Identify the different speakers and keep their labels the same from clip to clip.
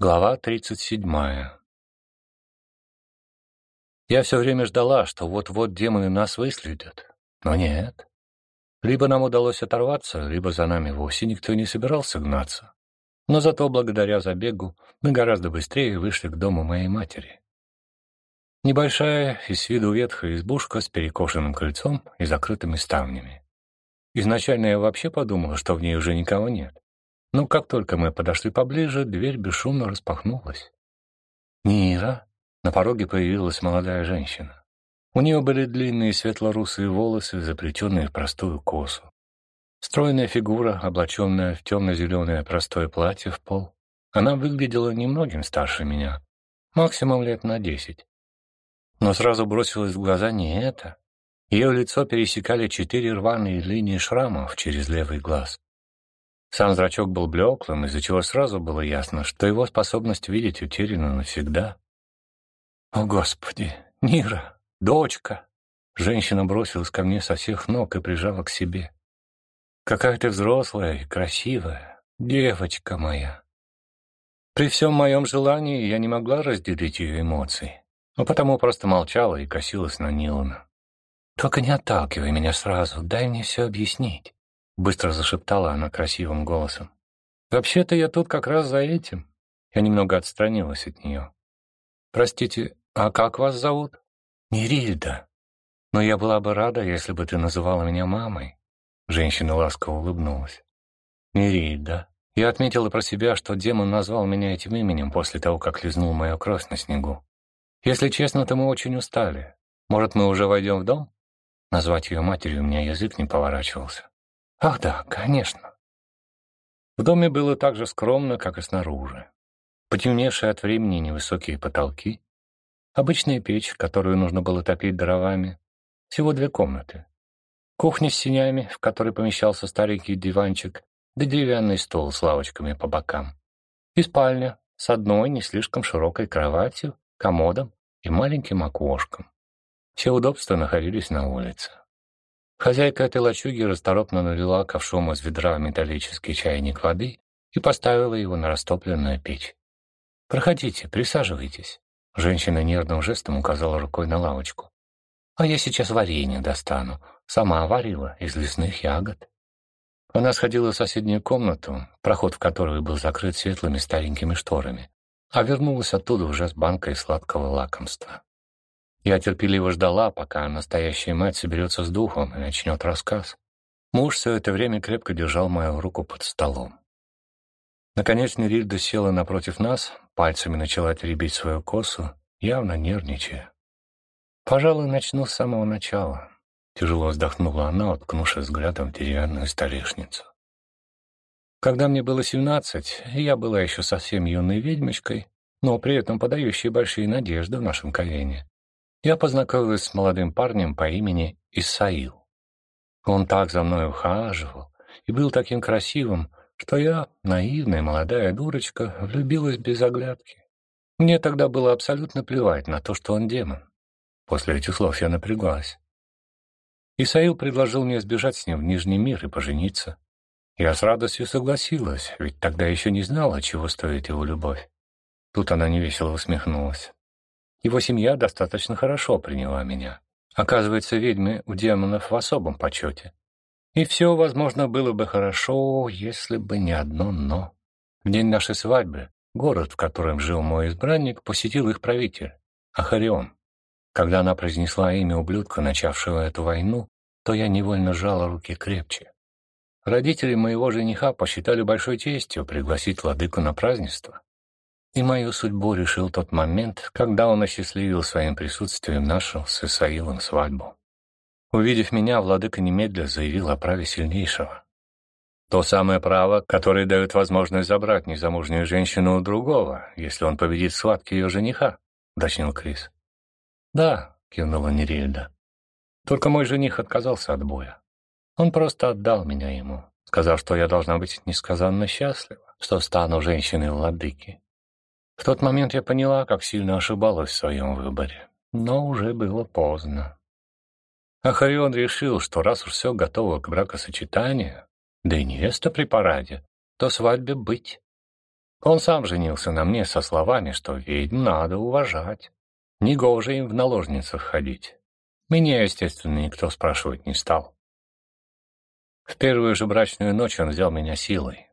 Speaker 1: Глава 37. Я все время ждала, что вот-вот демоны нас выследят. Но нет. Либо нам удалось оторваться, либо за нами вовсе никто не собирался гнаться. Но зато благодаря забегу мы гораздо быстрее вышли к дому моей матери. Небольшая и с виду ветхая избушка с перекошенным крыльцом и закрытыми ставнями. Изначально я вообще подумала, что в ней уже никого нет. Но как только мы подошли поближе, дверь бесшумно распахнулась. «Нира!» На пороге появилась молодая женщина. У нее были длинные светло-русые волосы, заплетенные в простую косу. Стройная фигура, облаченная в темно-зеленое простое платье в пол. Она выглядела немногим старше меня, максимум лет на десять. Но сразу бросилось в глаза не это. Ее лицо пересекали четыре рваные линии шрамов через левый глаз. Сам зрачок был блеклым, из-за чего сразу было ясно, что его способность видеть утеряна навсегда. «О, Господи! Нира! Дочка!» Женщина бросилась ко мне со всех ног и прижала к себе. «Какая ты взрослая и красивая, девочка моя!» При всем моем желании я не могла разделить ее эмоции, но потому просто молчала и косилась на Нилана. «Только не отталкивай меня сразу, дай мне все объяснить». Быстро зашептала она красивым голосом. «Вообще-то я тут как раз за этим». Я немного отстранилась от нее. «Простите, а как вас зовут?» «Нерильда. Но я была бы рада, если бы ты называла меня мамой». Женщина ласково улыбнулась. «Нерильда. Я отметила про себя, что демон назвал меня этим именем после того, как лизнул мою кровь на снегу. Если честно, то мы очень устали. Может, мы уже войдем в дом?» Назвать ее матерью у меня язык не поворачивался. Ах да, конечно. В доме было так же скромно, как и снаружи. Потемневшие от времени невысокие потолки, обычная печь, которую нужно было топить дровами, всего две комнаты. Кухня с синями, в которой помещался старенький диванчик, да деревянный стол с лавочками по бокам. И спальня с одной не слишком широкой кроватью, комодом и маленьким окошком. Все удобства находились на улице. Хозяйка этой лачуги расторопно налила ковшом из ведра металлический чайник воды и поставила его на растопленную печь. «Проходите, присаживайтесь». Женщина нервным жестом указала рукой на лавочку. «А я сейчас варенье достану. Сама варила из лесных ягод». Она сходила в соседнюю комнату, проход в которую был закрыт светлыми старенькими шторами, а вернулась оттуда уже с банкой сладкого лакомства. Я терпеливо ждала, пока настоящая мать соберется с духом и начнет рассказ. Муж все это время крепко держал мою руку под столом. Наконец Нерильда села напротив нас, пальцами начала теребить свою косу, явно нервничая. «Пожалуй, начну с самого начала», — тяжело вздохнула она, уткнувшись взглядом в деревянную столешницу. Когда мне было семнадцать, я была еще совсем юной ведьмочкой, но при этом подающей большие надежды в нашем Ковене я познакомилась с молодым парнем по имени Исаил. Он так за мной ухаживал и был таким красивым, что я, наивная молодая дурочка, влюбилась без оглядки. Мне тогда было абсолютно плевать на то, что он демон. После этих слов я напряглась. Исаил предложил мне сбежать с ним в Нижний мир и пожениться. Я с радостью согласилась, ведь тогда еще не знала, чего стоит его любовь. Тут она невесело усмехнулась. Его семья достаточно хорошо приняла меня. Оказывается, ведьмы у демонов в особом почете. И все, возможно, было бы хорошо, если бы не одно «но». В день нашей свадьбы город, в котором жил мой избранник, посетил их правитель, Ахарион. Когда она произнесла имя ублюдка, начавшего эту войну, то я невольно сжала руки крепче. Родители моего жениха посчитали большой честью пригласить владыку на празднество. И мою судьбу решил тот момент, когда он осчастливил своим присутствием нашу с Исаилом свадьбу. Увидев меня, владыка немедля заявил о праве сильнейшего. То самое право, которое дает возможность забрать незамужнюю женщину у другого, если он победит в схватке ее жениха, — уточнил Крис. «Да», — кивнула Нерильда. «Только мой жених отказался от боя. Он просто отдал меня ему, сказав, что я должна быть несказанно счастлива, что стану женщиной владыки. В тот момент я поняла, как сильно ошибалась в своем выборе, но уже было поздно. Ахарион решил, что раз уж все готово к бракосочетанию, да и невеста при параде, то свадьбе быть. Он сам женился на мне со словами, что ведьм надо уважать. Негоже им в наложницах ходить. Меня, естественно, никто спрашивать не стал. В первую же брачную ночь он взял меня силой.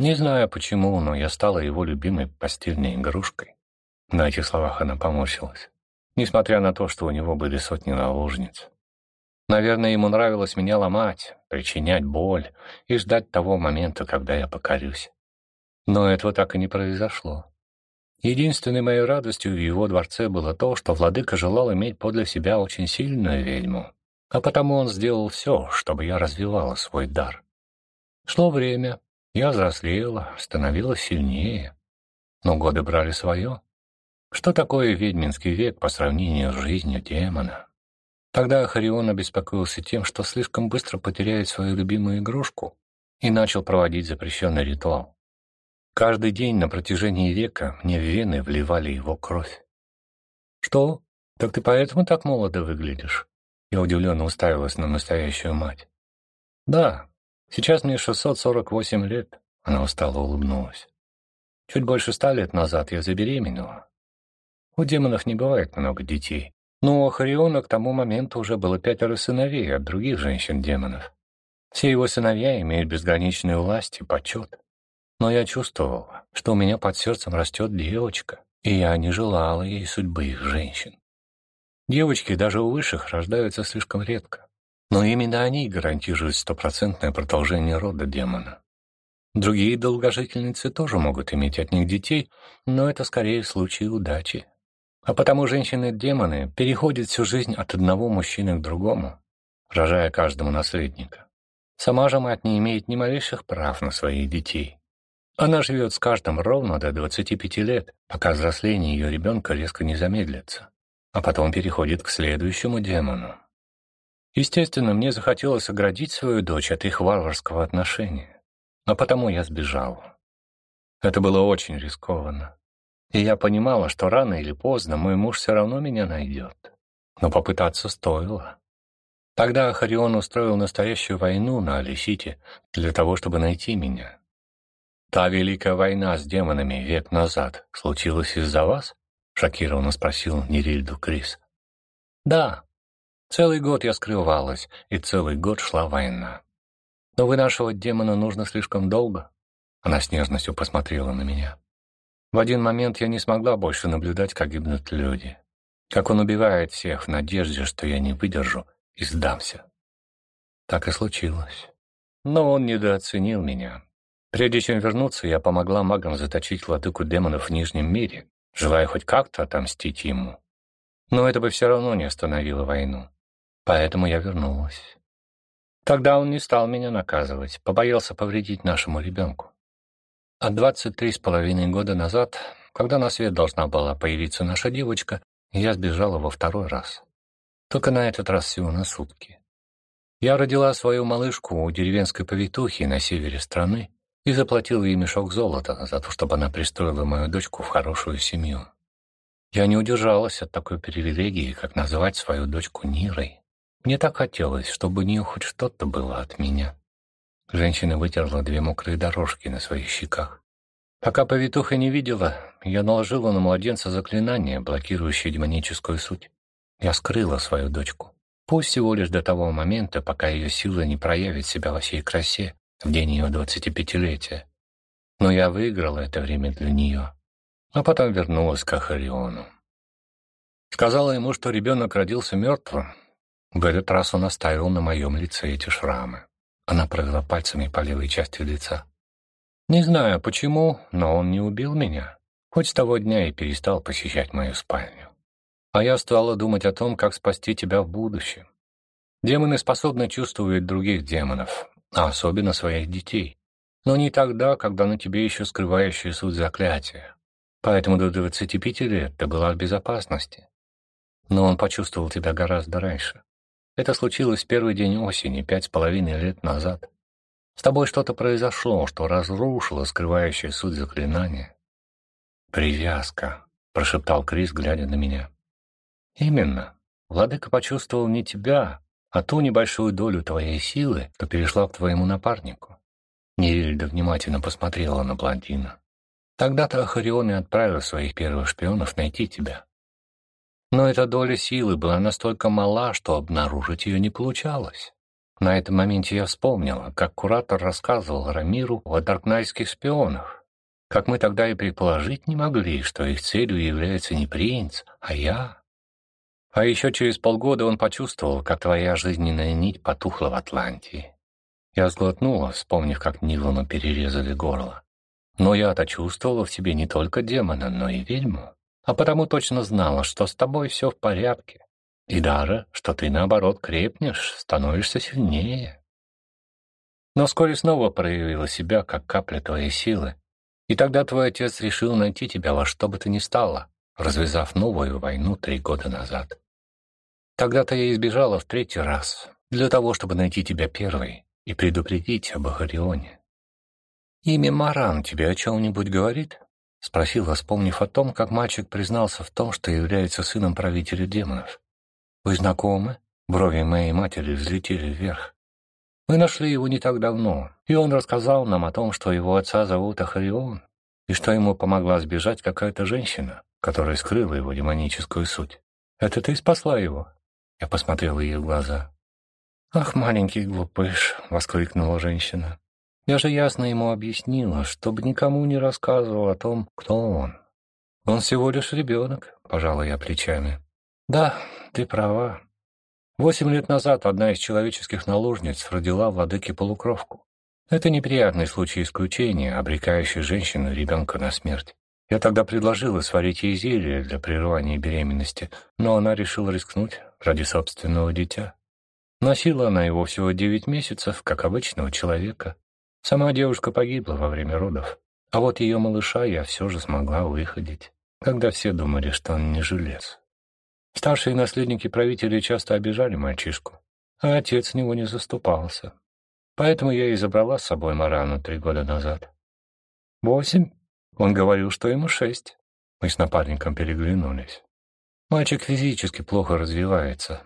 Speaker 1: Не знаю почему, но я стала его любимой постельной игрушкой. На этих словах она поморщилась, несмотря на то, что у него были сотни наложниц. Наверное, ему нравилось меня ломать, причинять боль и ждать того момента, когда я покорюсь. Но этого так и не произошло. Единственной моей радостью в его дворце было то, что владыка желал иметь подле себя очень сильную ведьму, а потому он сделал все, чтобы я развивала свой дар. Шло время, я взрослела, становилась сильнее, но годы брали свое. Что такое ведьминский век по сравнению с жизнью демона? Тогда Харион обеспокоился тем, что слишком быстро потеряет свою любимую игрушку, и начал проводить запрещенный ритуал. Каждый день на протяжении века мне в вены вливали его кровь. «Что? Так ты поэтому так молодо выглядишь?» Я удивленно уставилась на настоящую мать. «Да, сейчас мне 648 лет», — она устало улыбнулась. «Чуть больше ста лет назад я забеременела. У демонов не бывает много детей, но у Хариона к тому моменту уже было пятеро сыновей от других женщин-демонов. Все его сыновья имеют безграничную власть и почет. Но я чувствовал, что у меня под сердцем растет девочка, и я не желала ей судьбы их женщин. Девочки даже у высших рождаются слишком редко, но именно они гарантируют стопроцентное продолжение рода демона. Другие долгожительницы тоже могут иметь от них детей, но это скорее в случае удачи. А потому женщины-демоны переходят всю жизнь от одного мужчины к другому, рожая каждому наследника. Сама же мать не имеет ни малейших прав на своих детей. Она живет с каждым ровно до 25 лет, пока взросление ее ребенка резко не замедлится, а потом переходит к следующему демону. Естественно, мне захотелось оградить свою дочь от их варварского отношения, а потому я сбежал. Это было очень рискованно. И я понимала, что рано или поздно мой муж все равно меня найдет. Но попытаться стоило. Тогда Харион устроил настоящую войну на Алисите для того, чтобы найти меня. «Та великая война с демонами век назад случилась из-за вас?» — шокированно спросил Нерильду Крис. «Да. Целый год я скрывалась, и целый год шла война. Но вынашивать демона нужно слишком долго». Она с нежностью посмотрела на меня. В один момент я не смогла больше наблюдать, как гибнут люди. Как он убивает всех в надежде, что я не выдержу и сдамся. Так и случилось. Но он недооценил меня, Прежде чем вернуться, я помогла магам заточить владыку демонов в Нижнем мире, желая хоть как-то отомстить ему. Но это бы все равно не остановило войну. Поэтому я вернулась. Тогда он не стал меня наказывать, побоялся повредить нашему ребенку. А двадцать три с половиной года назад, когда на свет должна была появиться наша девочка, я сбежала во второй раз. Только на этот раз всего на сутки. Я родила свою малышку у деревенской повитухи на севере страны, и заплатил ей мешок золота за то, чтобы она пристроила мою дочку в хорошую семью. Я не удержалась от такой привилегии, как называть свою дочку Нирой. Мне так хотелось, чтобы у нее хоть что-то было от меня. Женщина вытерла две мокрые дорожки на своих щеках. Пока повитуха не видела, я наложила на младенца заклинание, блокирующее демоническую суть. Я скрыла свою дочку. Пусть всего лишь до того момента, пока ее сила не проявит себя во всей красе, в день ее двадцатипятилетия. Но я выиграл это время для нее, а потом вернулась к Ахариону. Сказала ему, что ребенок родился мертвым. В этот раз он оставил на моем лице эти шрамы. Она провела пальцами по левой части лица. Не знаю почему, но он не убил меня. Хоть с того дня и перестал посещать мою спальню. А я стала думать о том, как спасти тебя в будущем. Демоны способны чувствовать других демонов, а особенно своих детей. Но не тогда, когда на тебе еще скрывающая суть заклятия. Поэтому до 25 лет ты была в безопасности. Но он почувствовал тебя гораздо раньше. Это случилось в первый день осени, пять с половиной лет назад. С тобой что-то произошло, что разрушило скрывающую суть заклинания. «Привязка», — прошептал Крис, глядя на меня. «Именно. Владыка почувствовал не тебя, а ту небольшую долю твоей силы, что перешла к твоему напарнику. Нерильда внимательно посмотрела на блондина. Тогда-то Ахарион и отправил своих первых шпионов найти тебя. Но эта доля силы была настолько мала, что обнаружить ее не получалось. На этом моменте я вспомнила, как куратор рассказывал Рамиру о даркнайских шпионах, как мы тогда и предположить не могли, что их целью является не принц, а я. А еще через полгода он почувствовал, как твоя жизненная нить потухла в Атлантии. Я сглотнула, вспомнив, как Нилану перерезали горло. Но я-то чувствовала в себе не только демона, но и ведьму, а потому точно знала, что с тобой все в порядке, и даже, что ты, наоборот, крепнешь, становишься сильнее. Но вскоре снова проявила себя, как капля твоей силы, и тогда твой отец решил найти тебя во что бы то ни стало, развязав новую войну три года назад. Тогда-то я избежала в третий раз, для того, чтобы найти тебя первой и предупредить об Ахарионе. «Имя Маран тебе о чем-нибудь говорит?» — спросила, вспомнив о том, как мальчик признался в том, что является сыном правителя демонов. «Вы знакомы?» Брови моей матери взлетели вверх. «Мы нашли его не так давно, и он рассказал нам о том, что его отца зовут Ахарион, и что ему помогла сбежать какая-то женщина, которая скрыла его демоническую суть. Это ты спасла его?» Я посмотрел ей в глаза. «Ах, маленький глупыш!» — воскликнула женщина. «Я же ясно ему объяснила, чтобы никому не рассказывал о том, кто он. Он всего лишь ребенок», — пожала я плечами. «Да, ты права. Восемь лет назад одна из человеческих наложниц родила владыке полукровку. Это неприятный случай исключения, обрекающий женщину и ребенка на смерть. Я тогда предложила сварить ей зелье для прерывания беременности, но она решила рискнуть ради собственного дитя. Носила она его всего девять месяцев, как обычного человека. Сама девушка погибла во время родов, а вот ее малыша я все же смогла выходить, когда все думали, что он не жилец. Старшие наследники правителей часто обижали мальчишку, а отец него не заступался. Поэтому я и забрала с собой Марану три года назад. Восемь? Он говорил, что ему шесть. Мы с напарником переглянулись. Мальчик физически плохо развивается.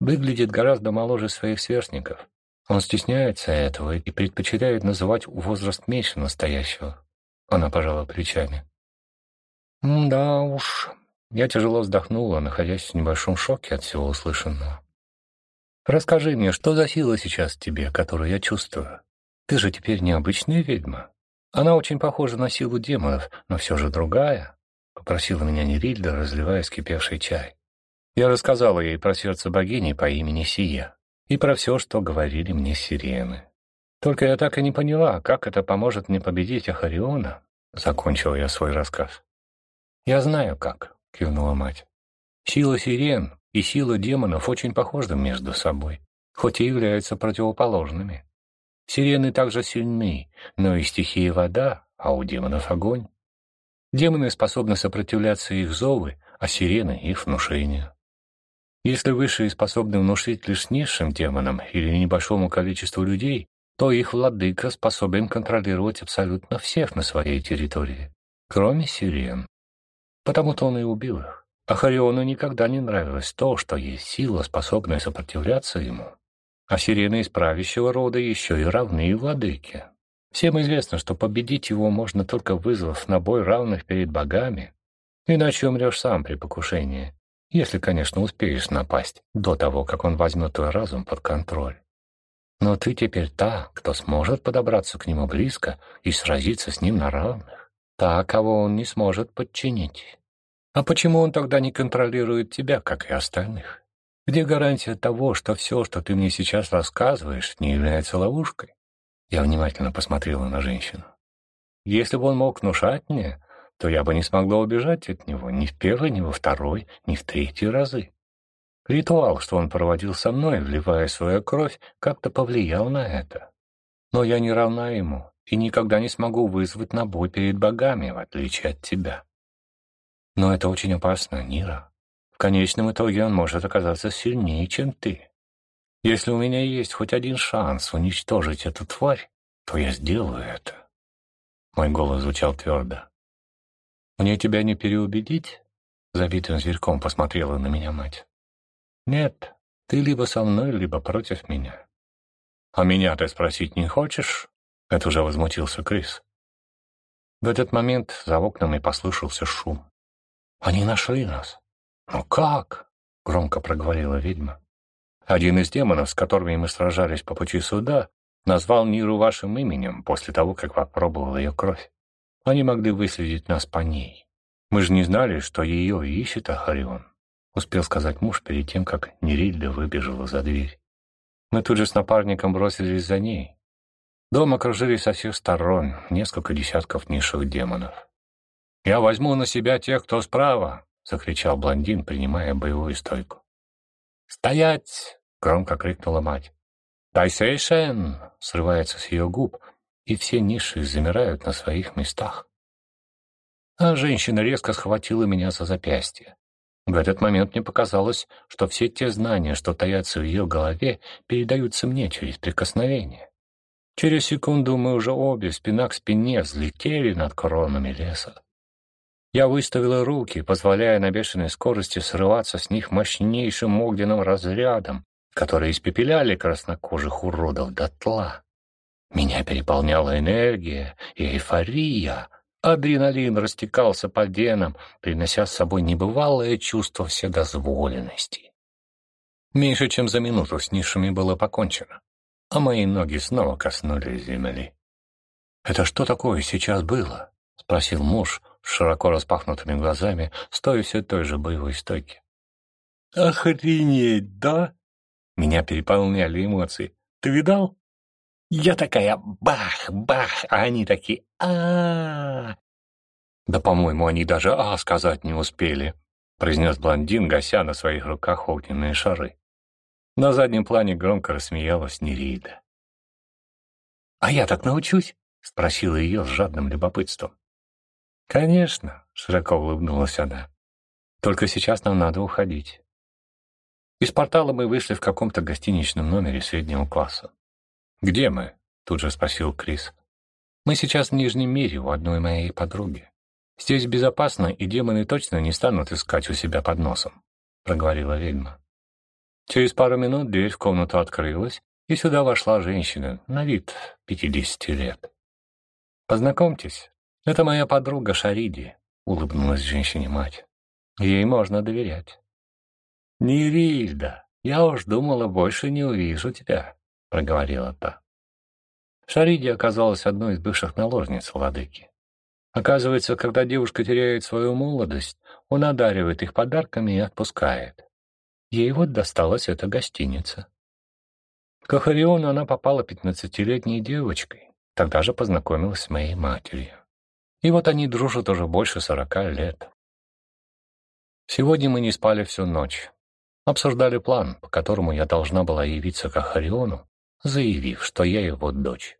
Speaker 1: Выглядит гораздо моложе своих сверстников. Он стесняется этого и предпочитает называть возраст меньше настоящего. Она пожала плечами. «Да уж, я тяжело вздохнула, находясь в небольшом шоке от всего услышанного. «Расскажи мне, что за сила сейчас в тебе, которую я чувствую? Ты же теперь необычная ведьма. Она очень похожа на силу демонов, но все же другая», — попросила меня Нерильда, разливая скипевший чай. Я рассказала ей про сердце богини по имени Сия и про все, что говорили мне сирены. Только я так и не поняла, как это поможет мне победить Ахариона, — закончил я свой рассказ. «Я знаю, как», — кивнула мать. «Сила сирен и сила демонов очень похожи между собой, хоть и являются противоположными. Сирены также сильны, но и стихия вода, а у демонов огонь. Демоны способны сопротивляться их зовы, а сирены — их внушению. Если высшие способны внушить лишь низшим демонам или небольшому количеству людей, то их владыка способен контролировать абсолютно всех на своей территории, кроме сирен потому-то он и убил их. А Хариону никогда не нравилось то, что есть сила, способная сопротивляться ему. А сирены из правящего рода еще и равны владыке. Всем известно, что победить его можно только вызвав на бой равных перед богами, иначе умрешь сам при покушении, если, конечно, успеешь напасть до того, как он возьмет твой разум под контроль. Но ты теперь та, кто сможет подобраться к нему близко и сразиться с ним на равных, та, кого он не сможет подчинить. А почему он тогда не контролирует тебя, как и остальных? Где гарантия того, что все, что ты мне сейчас рассказываешь, не является ловушкой? Я внимательно посмотрела на женщину. Если бы он мог внушать мне, то я бы не смогла убежать от него ни в первый, ни во второй, ни в третий разы. Ритуал, что он проводил со мной, вливая свою кровь, как-то повлиял на это. Но я не равна ему и никогда не смогу вызвать на бой перед богами, в отличие от тебя. Но это очень опасно, Нира. В конечном итоге он может оказаться сильнее, чем ты. Если у меня есть хоть один шанс уничтожить эту тварь, то я сделаю это. Мой голос звучал твердо. «Мне тебя не переубедить?» Забитым зверьком посмотрела на меня мать. «Нет, ты либо со мной, либо против меня». «А меня ты спросить не хочешь?» Это уже возмутился Крис. В этот момент за окнами послышался шум. «Они нашли нас!» «Ну как?» — громко проговорила ведьма. «Один из демонов, с которыми мы сражались по пути сюда, назвал Ниру вашим именем после того, как попробовал ее кровь. Они могли выследить нас по ней. Мы же не знали, что ее ищет Ахарион», — успел сказать муж перед тем, как Нерильда выбежала за дверь. Мы тут же с напарником бросились за ней. Дом окружили со всех сторон несколько десятков низших демонов. «Я возьму на себя тех, кто справа!» — закричал блондин, принимая боевую стойку. «Стоять!» — громко крикнула мать. «Тайсейшен!» — срывается с ее губ, и все низшие замирают на своих местах. А женщина резко схватила меня за запястье. В этот момент мне показалось, что все те знания, что таятся в ее голове, передаются мне через прикосновение. Через секунду мы уже обе спина к спине взлетели над коронами леса. Я выставила руки, позволяя на бешеной скорости срываться с них мощнейшим огненным разрядом, которые испепеляли краснокожих уродов дотла. Меня переполняла энергия и эйфория. Адреналин растекался по венам, принося с собой небывалое чувство вседозволенности. Меньше чем за минуту с нишами было покончено а мои ноги снова коснулись земли. «Это что такое сейчас было?» — спросил муж широко распахнутыми глазами, стоя все той же боевой стойке. «Охренеть, да?» Меня переполняли эмоции. «Ты видал?» Я такая бах-бах, а они такие а, Да, по-моему, они даже «а» сказать не успели, произнес блондин, гася на своих руках огненные шары. На заднем плане громко рассмеялась Нерида. «А я так научусь?» — спросила ее с жадным любопытством. «Конечно», — широко улыбнулась она. «Только сейчас нам надо уходить». Из портала мы вышли в каком-то гостиничном номере среднего класса. «Где мы?» — тут же спросил Крис. «Мы сейчас в Нижнем мире у одной моей подруги. Здесь безопасно, и демоны точно не станут искать у себя под носом», — проговорила ведьма. Через пару минут дверь в комнату открылась, и сюда вошла женщина, на вид пятидесяти лет. «Познакомьтесь, это моя подруга Шариди», — улыбнулась женщине-мать. «Ей можно доверять». «Нерильда, я уж думала, больше не увижу тебя», — проговорила та. Шариди оказалась одной из бывших наложниц владыки. Оказывается, когда девушка теряет свою молодость, он одаривает их подарками и отпускает. Ей вот досталась эта гостиница. К Ахариону она попала пятнадцатилетней девочкой, тогда же познакомилась с моей матерью. И вот они дружат уже больше сорока лет. Сегодня мы не спали всю ночь. Обсуждали план, по которому я должна была явиться к Ахариону, заявив, что я его дочь.